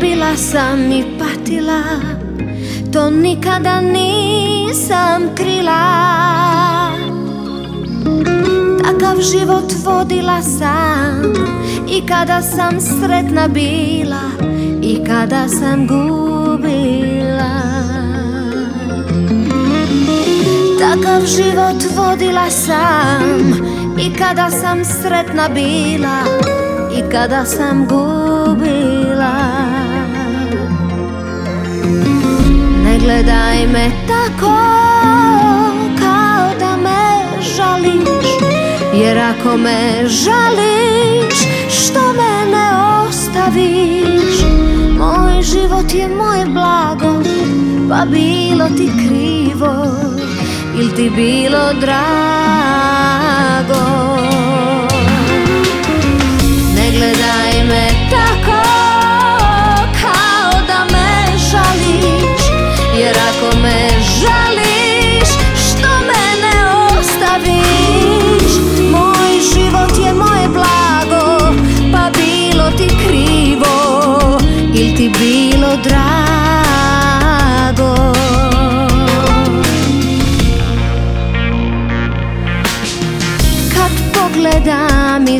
Bila sam i patila To nikada nisam krila. Takav život vodila sam I kada sam sretna bila I kada sam gubila. Takav život vodila sam I kada sam sretna bila I kada sam gubila. Gledaj me tako Kao da me žališ. Jer ako me žališ Što me ne ostaviš? Moj život je moje blago Pa bilo ti krivo Il ti bilo drago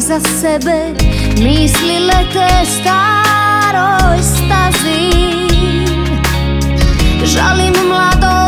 iza sebe Misli lete staroj stazi. Žalim prolazi